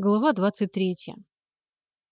Глава 23.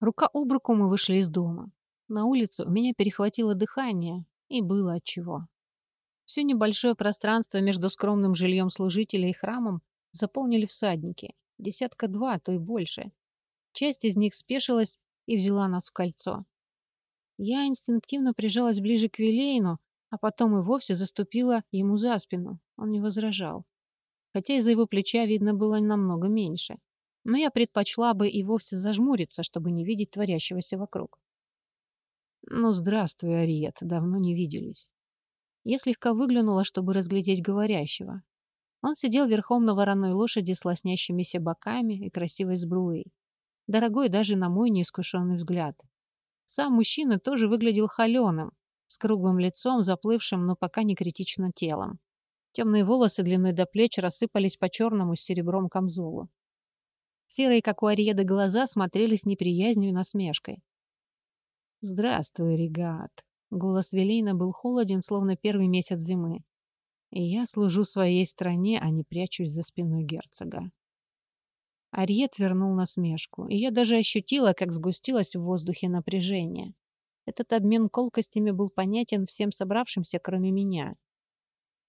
Рука об руку мы вышли из дома. На улице у меня перехватило дыхание, и было отчего. Все небольшое пространство между скромным жильем служителя и храмом заполнили всадники. Десятка два, а то и больше. Часть из них спешилась и взяла нас в кольцо. Я инстинктивно прижалась ближе к Вилейну, а потом и вовсе заступила ему за спину. Он не возражал. Хотя из-за его плеча видно было намного меньше но я предпочла бы и вовсе зажмуриться, чтобы не видеть творящегося вокруг. «Ну, здравствуй, Ариет, давно не виделись». Я слегка выглянула, чтобы разглядеть говорящего. Он сидел верхом на вороной лошади с лоснящимися боками и красивой сбруей. Дорогой даже на мой неискушенный взгляд. Сам мужчина тоже выглядел холеным, с круглым лицом, заплывшим, но пока не критично телом. Темные волосы длиной до плеч рассыпались по черному с серебром камзолу. Серые, как у Ариеды, глаза смотрели с неприязнью и насмешкой. «Здравствуй, регат!» Голос Велейна был холоден, словно первый месяц зимы. «И я служу своей стране, а не прячусь за спиной герцога». Ариет вернул насмешку, и я даже ощутила, как сгустилось в воздухе напряжение. Этот обмен колкостями был понятен всем собравшимся, кроме меня.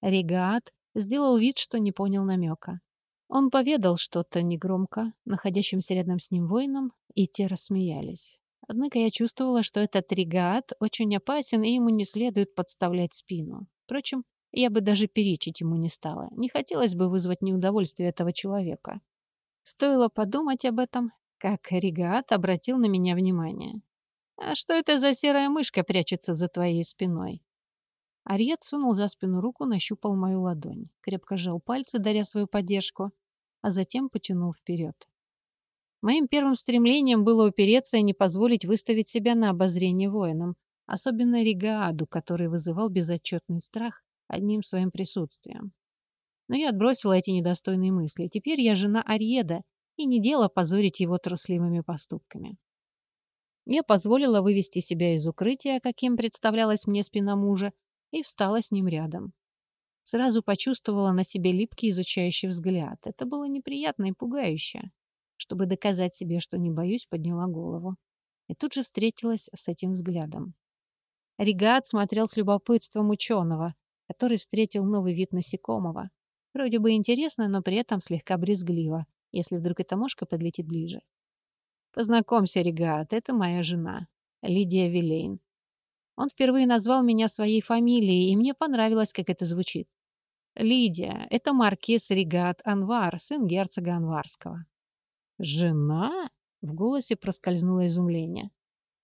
Регаат сделал вид, что не понял намека. Он поведал что-то негромко находящимся рядом с ним воинам, и те рассмеялись. Однако я чувствовала, что этот регат очень опасен, и ему не следует подставлять спину. Впрочем, я бы даже перечить ему не стала. Не хотелось бы вызвать неудовольствие этого человека. Стоило подумать об этом, как регат обратил на меня внимание. «А что это за серая мышка прячется за твоей спиной?» Ариет сунул за спину руку, нащупал мою ладонь, крепко сжал пальцы, даря свою поддержку, а затем потянул вперед. Моим первым стремлением было упереться и не позволить выставить себя на обозрение воинам, особенно Ригааду, который вызывал безотчетный страх одним своим присутствием. Но я отбросила эти недостойные мысли. Теперь я жена Ариеда, и не дело позорить его трусливыми поступками. Я позволила вывести себя из укрытия, каким представлялась мне спина мужа, и встала с ним рядом. Сразу почувствовала на себе липкий изучающий взгляд. Это было неприятно и пугающе. Чтобы доказать себе, что не боюсь, подняла голову. И тут же встретилась с этим взглядом. Регат смотрел с любопытством ученого, который встретил новый вид насекомого. Вроде бы интересно, но при этом слегка брезгливо, если вдруг эта мошка подлетит ближе. «Познакомься, Регат, это моя жена, Лидия Вилейн. Он впервые назвал меня своей фамилией, и мне понравилось, как это звучит. Лидия — это маркиз Ригат Анвар, сын герцога Анварского. «Жена?» — в голосе проскользнуло изумление.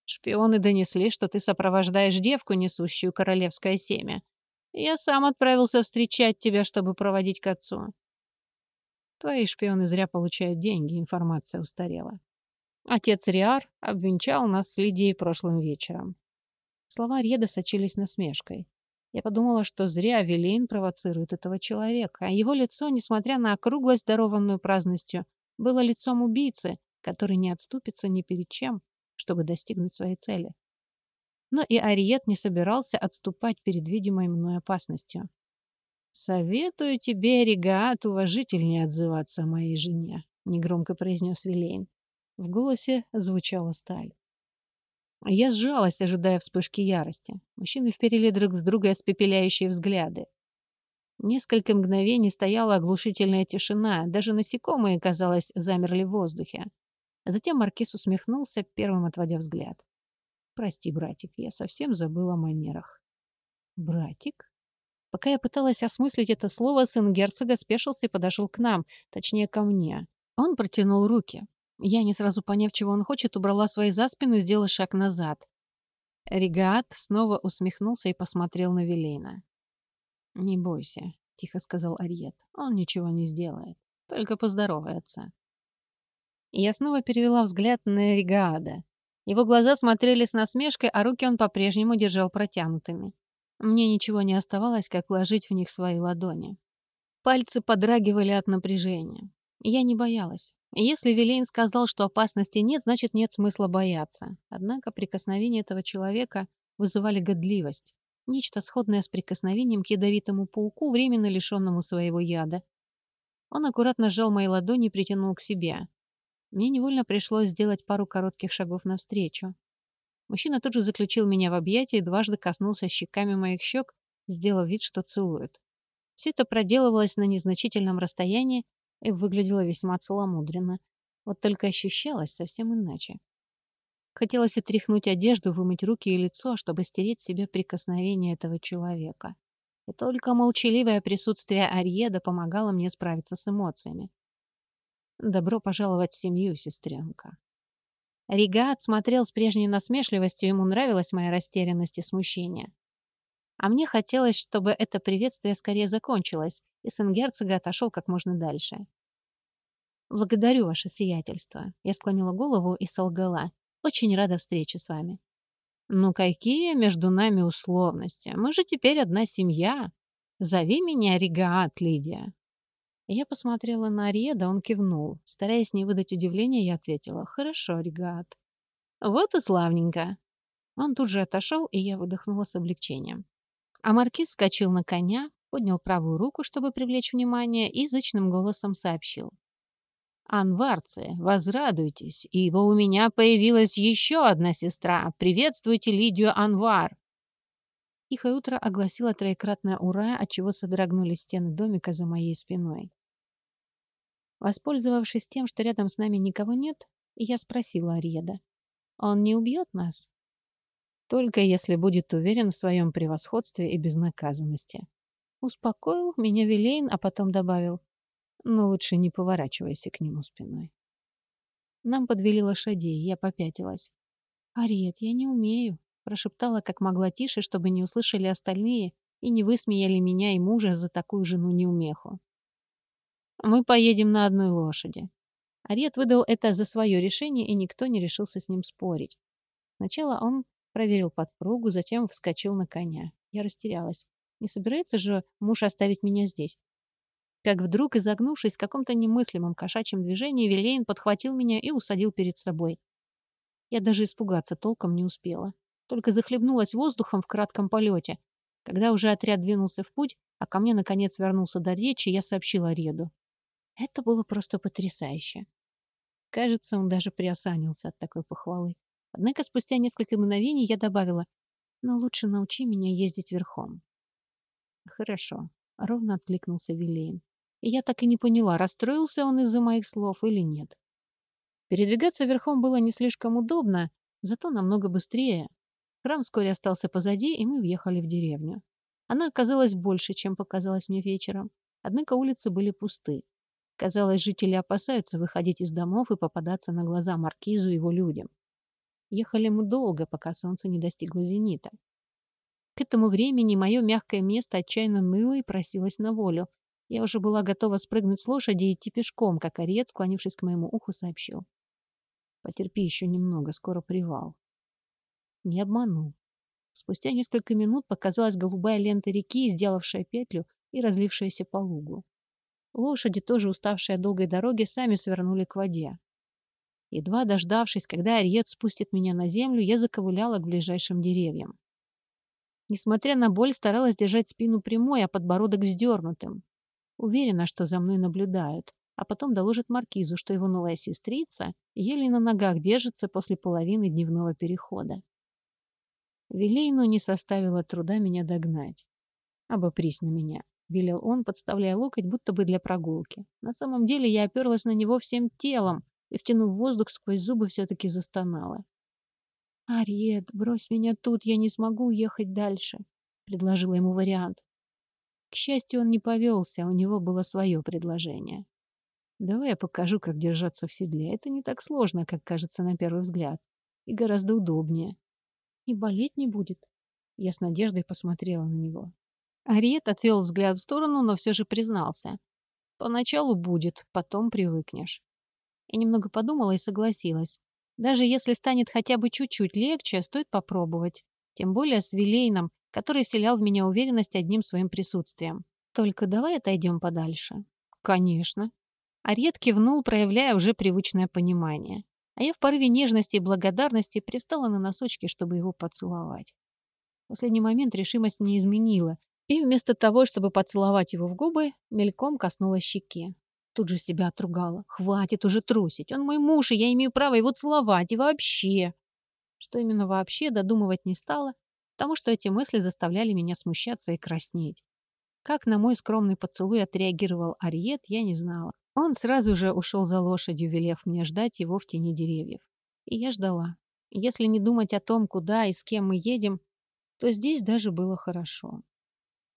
«Шпионы донесли, что ты сопровождаешь девку, несущую королевское семя. Я сам отправился встречать тебя, чтобы проводить к отцу». Твои шпионы зря получают деньги, информация устарела. Отец Риар обвенчал нас с Лидией прошлым вечером. Слова Реда сочились насмешкой. Я подумала, что зря Велейн провоцирует этого человека, а его лицо, несмотря на округлость, дарованную праздностью, было лицом убийцы, который не отступится ни перед чем, чтобы достигнуть своей цели. Но и Ариет не собирался отступать перед видимой мной опасностью. «Советую тебе, Регаат, уважительнее отзываться о моей жене», — негромко произнес Вилейн. В голосе звучала сталь. Я сжалась, ожидая вспышки ярости. Мужчины вперили друг с друга испепеляющие взгляды. Несколько мгновений стояла оглушительная тишина, даже насекомые, казалось, замерли в воздухе. Затем Маркиз усмехнулся, первым отводя взгляд. «Прости, братик, я совсем забыл о манерах». «Братик?» Пока я пыталась осмыслить это слово, сын герцога спешился и подошел к нам, точнее, ко мне. Он протянул руки. Я, не сразу поняв, чего он хочет, убрала свои за спину и сделала шаг назад. Регат снова усмехнулся и посмотрел на Велейна. «Не бойся», — тихо сказал Ариет. «Он ничего не сделает. Только поздоровается». Я снова перевела взгляд на Регаада. Его глаза смотрели с насмешкой, а руки он по-прежнему держал протянутыми. Мне ничего не оставалось, как вложить в них свои ладони. Пальцы подрагивали от напряжения. Я не боялась. Если Вилейн сказал, что опасности нет, значит, нет смысла бояться. Однако прикосновения этого человека вызывали годливость. Нечто сходное с прикосновением к ядовитому пауку, временно лишенному своего яда. Он аккуратно сжал мои ладони и притянул к себе. Мне невольно пришлось сделать пару коротких шагов навстречу. Мужчина тут же заключил меня в объятия и дважды коснулся щеками моих щек, сделав вид, что целует. Все это проделывалось на незначительном расстоянии и выглядело весьма целомудренно. Вот только ощущалось совсем иначе. Хотелось отряхнуть одежду, вымыть руки и лицо, чтобы стереть с себя прикосновение этого человека. И только молчаливое присутствие Арьеда помогало мне справиться с эмоциями. Добро пожаловать в семью, сестренка. Ригат смотрел с прежней насмешливостью, ему нравилась моя растерянность и смущение. А мне хотелось, чтобы это приветствие скорее закончилось, и сын герцога отошел как можно дальше. «Благодарю ваше сиятельство», — я склонила голову и солгала. «Очень рада встрече с вами». «Ну какие между нами условности? Мы же теперь одна семья. Зови меня Ригаат, Лидия». Я посмотрела на Ариеда, он кивнул. Стараясь не выдать удивления, я ответила «Хорошо, Ригаат». «Вот и славненько». Он тут же отошел, и я выдохнула с облегчением. А маркиз вскочил на коня, поднял правую руку, чтобы привлечь внимание, и зычным голосом сообщил. «Анварцы, возрадуйтесь, ибо у меня появилась еще одна сестра. Приветствуйте Лидию Анвар!» Тихое утро огласило троекратное «Ура», отчего содрогнулись стены домика за моей спиной. Воспользовавшись тем, что рядом с нами никого нет, я спросила Ареда. «Он не убьет нас?» «Только если будет уверен в своем превосходстве и безнаказанности». Успокоил меня Вилейн, а потом добавил. «Но лучше не поворачивайся к нему спиной». Нам подвели лошадей, я попятилась. «Арет, я не умею», — прошептала как могла тише, чтобы не услышали остальные и не высмеяли меня и мужа за такую жену-неумеху. Мы поедем на одной лошади. Арет выдал это за свое решение, и никто не решился с ним спорить. Сначала он проверил подпругу, затем вскочил на коня. Я растерялась. Не собирается же муж оставить меня здесь? Как вдруг, изогнувшись в каком-то немыслимом кошачьем движении, Вилейн подхватил меня и усадил перед собой. Я даже испугаться толком не успела. Только захлебнулась воздухом в кратком полете. Когда уже отряд двинулся в путь, а ко мне наконец вернулся до речи, я сообщила Ареду. Это было просто потрясающе. Кажется, он даже приосанился от такой похвалы. Однако спустя несколько мгновений я добавила, «Но лучше научи меня ездить верхом». «Хорошо», — ровно откликнулся Вилейн. И я так и не поняла, расстроился он из-за моих слов или нет. Передвигаться верхом было не слишком удобно, зато намного быстрее. Храм вскоре остался позади, и мы въехали в деревню. Она оказалась больше, чем показалось мне вечером. Однако улицы были пусты. Казалось, жители опасаются выходить из домов и попадаться на глаза маркизу и его людям. Ехали мы долго, пока солнце не достигло зенита. К этому времени мое мягкое место отчаянно ныло и просилось на волю. Я уже была готова спрыгнуть с лошади и идти пешком, как орец, склонившись к моему уху, сообщил. «Потерпи еще немного, скоро привал». Не обманул. Спустя несколько минут показалась голубая лента реки, сделавшая петлю и разлившаяся по лугу. Лошади, тоже уставшие от долгой дороги, сами свернули к воде. Едва дождавшись, когда Ариет спустит меня на землю, я заковыляла к ближайшим деревьям. Несмотря на боль, старалась держать спину прямой, а подбородок вздернутым. Уверена, что за мной наблюдают, а потом доложит Маркизу, что его новая сестрица еле на ногах держится после половины дневного перехода. Вилейну не составило труда меня догнать. Обопрись на меня велел он, подставляя локоть, будто бы для прогулки. На самом деле я оперлась на него всем телом и, втянув воздух сквозь зубы, все-таки застонала. «Ариет, брось меня тут, я не смогу уехать дальше», — предложила ему вариант. К счастью, он не повелся, у него было свое предложение. «Давай я покажу, как держаться в седле. Это не так сложно, как кажется на первый взгляд. И гораздо удобнее. И болеть не будет». Я с надеждой посмотрела на него. Ариет отвел взгляд в сторону, но все же признался. Поначалу будет, потом привыкнешь. Я немного подумала и согласилась. Даже если станет хотя бы чуть-чуть легче, стоит попробовать. Тем более с Вилейном, который вселял в меня уверенность одним своим присутствием. Только давай отойдем подальше. Конечно. Ариет кивнул, проявляя уже привычное понимание. А я в порыве нежности и благодарности привстала на носочки, чтобы его поцеловать. В последний момент решимость не изменила, и вместо того, чтобы поцеловать его в губы, мельком коснулась щеки. Тут же себя отругала. Хватит уже трусить. Он мой муж, и я имею право его целовать. И вообще. Что именно вообще, додумывать не стала, потому что эти мысли заставляли меня смущаться и краснеть. Как на мой скромный поцелуй отреагировал Ариет, я не знала. Он сразу же ушел за лошадью, велев мне ждать его в тени деревьев. И я ждала. Если не думать о том, куда и с кем мы едем, то здесь даже было хорошо.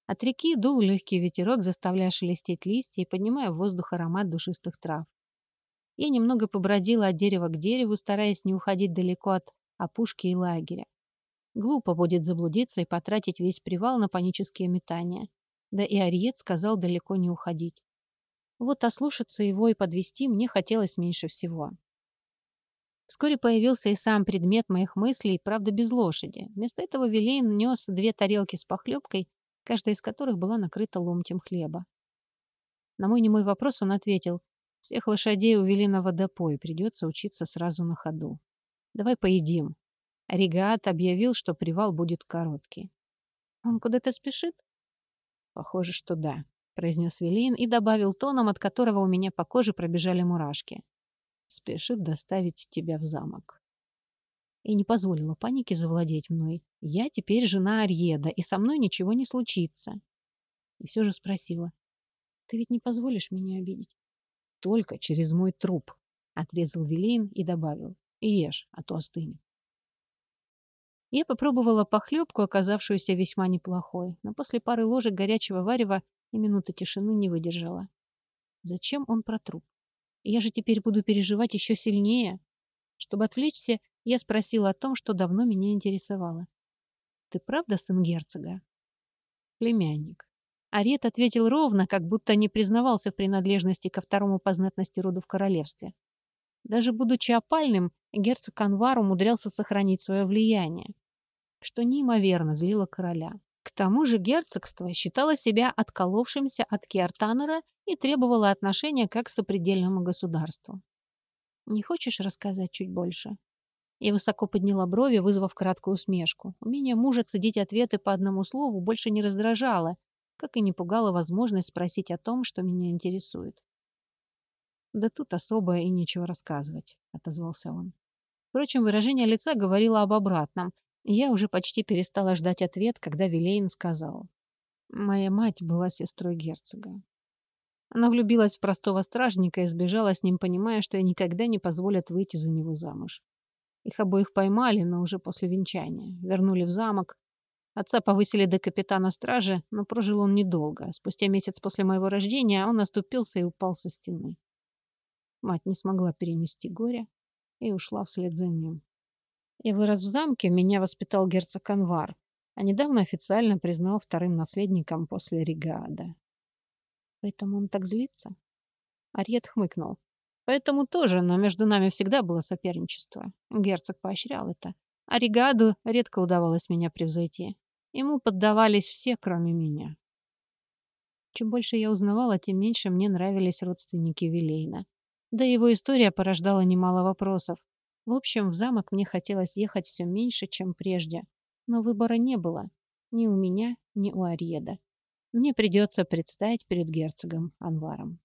От реки дул легкий ветерок, заставляя шелестеть листья и поднимая в воздух аромат душистых трав. Я немного побродила от дерева к дереву, стараясь не уходить далеко от опушки и лагеря. Глупо будет заблудиться и потратить весь привал на панические метания. Да и Ариет сказал далеко не уходить. Вот ослушаться его и подвести мне хотелось меньше всего. Вскоре появился и сам предмет моих мыслей, правда, без лошади. Вместо этого Вилейн нес две тарелки с похлебкой, каждая из которых была накрыта ломтем хлеба. На мой немой вопрос он ответил, «Всех лошадей увели на водопой, придется учиться сразу на ходу. Давай поедим». Регат объявил, что привал будет короткий. «Он куда-то спешит?» «Похоже, что да», — произнес Велин и добавил тоном, от которого у меня по коже пробежали мурашки спешит доставить тебя в замок. И не позволила панике завладеть мной. Я теперь жена Арьеда, и со мной ничего не случится. И все же спросила. Ты ведь не позволишь меня обидеть? Только через мой труп, отрезал Вилейн и добавил. Ешь, а то остынет. Я попробовала похлебку, оказавшуюся весьма неплохой, но после пары ложек горячего варева и минуты тишины не выдержала. Зачем он про труп? Я же теперь буду переживать еще сильнее. Чтобы отвлечься, я спросила о том, что давно меня интересовало. «Ты правда сын герцога?» «Племянник». Арет ответил ровно, как будто не признавался в принадлежности ко второму по знатности роду в королевстве. Даже будучи опальным, герцог Анвар умудрялся сохранить свое влияние, что неимоверно злило короля. К тому же герцогство считало себя отколовшимся от Киартанера и требовало отношения как к сопредельному государству. «Не хочешь рассказать чуть больше?» Я высоко подняла брови, вызвав краткую усмешку. Умение мужа цедить ответы по одному слову больше не раздражало, как и не пугало возможность спросить о том, что меня интересует. «Да тут особо и нечего рассказывать», — отозвался он. Впрочем, выражение лица говорило об обратном. Я уже почти перестала ждать ответ, когда Вилейн сказал. «Моя мать была сестрой герцога. Она влюбилась в простого стражника и сбежала с ним, понимая, что ей никогда не позволят выйти за него замуж. Их обоих поймали, но уже после венчания. Вернули в замок. Отца повысили до капитана стражи, но прожил он недолго. Спустя месяц после моего рождения он оступился и упал со стены. Мать не смогла перенести горе и ушла вслед за ним. Я вырос в замке, меня воспитал герцог Анвар, а недавно официально признал вторым наследником после Ригада. Поэтому он так злится? Арьет хмыкнул. Поэтому тоже, но между нами всегда было соперничество. Герцог поощрял это. А Ригаду редко удавалось меня превзойти. Ему поддавались все, кроме меня. Чем больше я узнавала, тем меньше мне нравились родственники Вилейна. Да его история порождала немало вопросов. В общем, в замок мне хотелось ехать все меньше, чем прежде. Но выбора не было. Ни у меня, ни у Арьеда. Мне придется предстать перед герцогом Анваром.